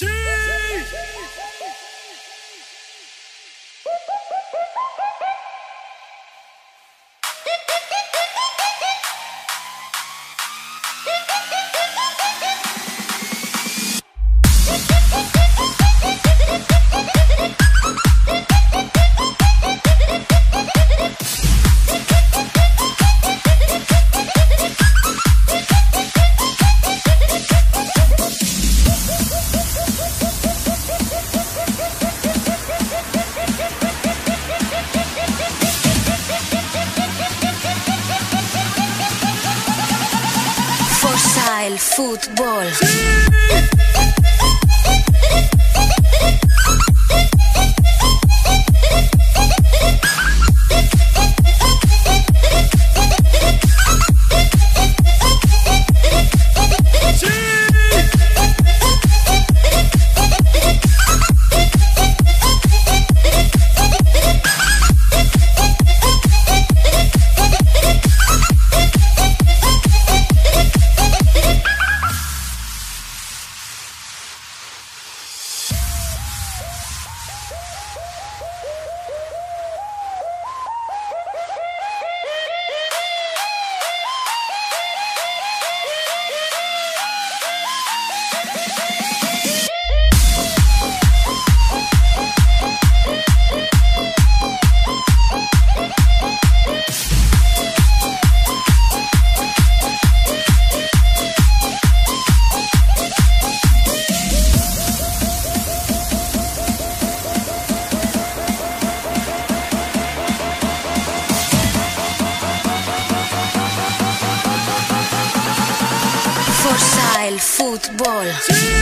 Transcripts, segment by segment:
See. fútbol. Sí.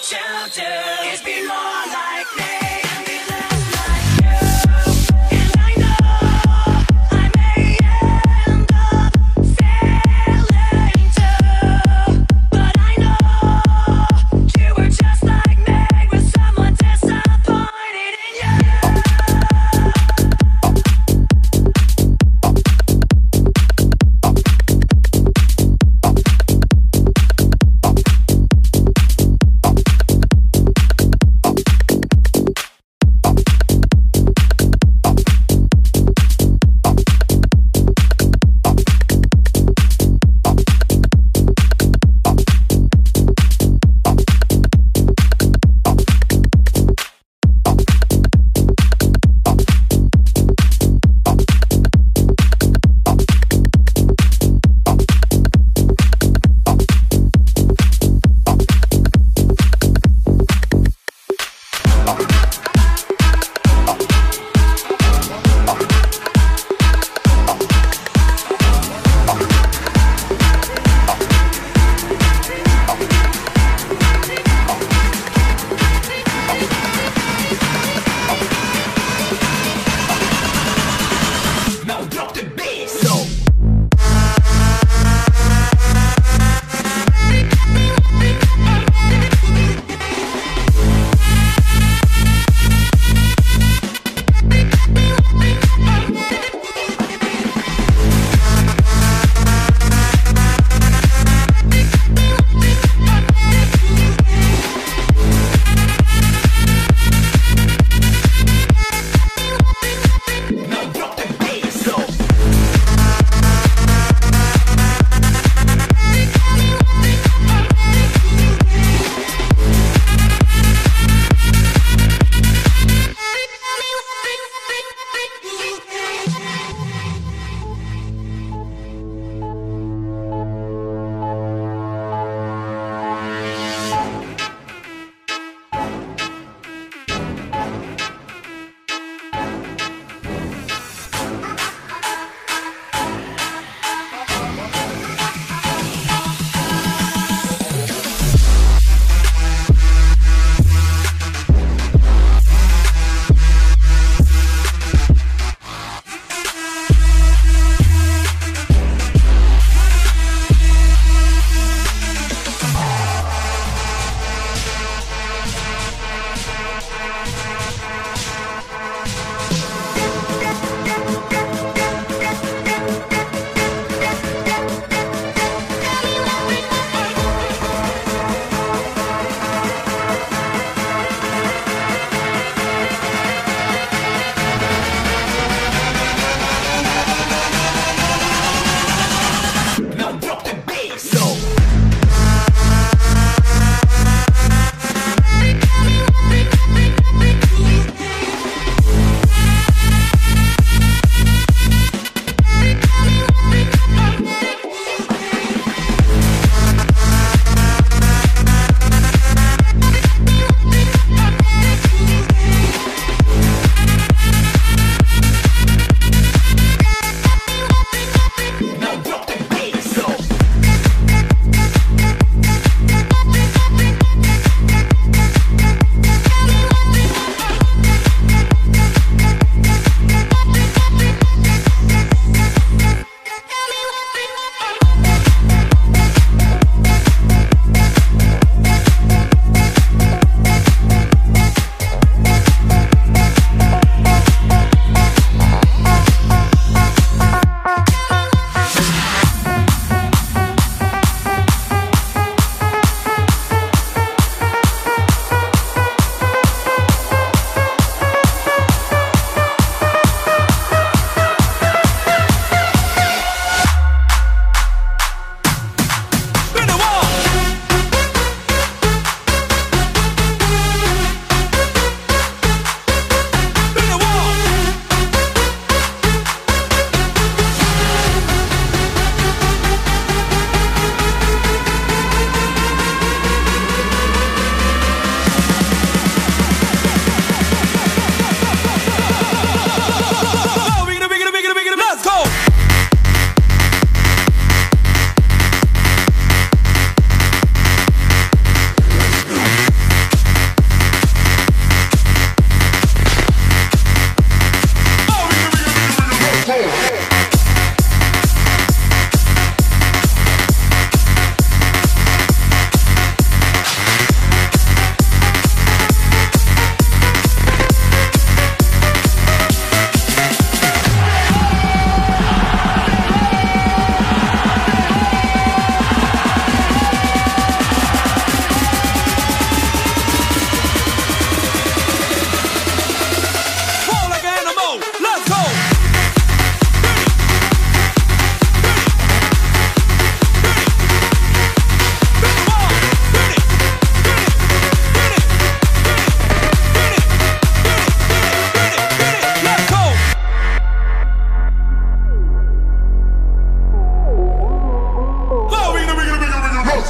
Do is be more like me.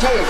Taylor.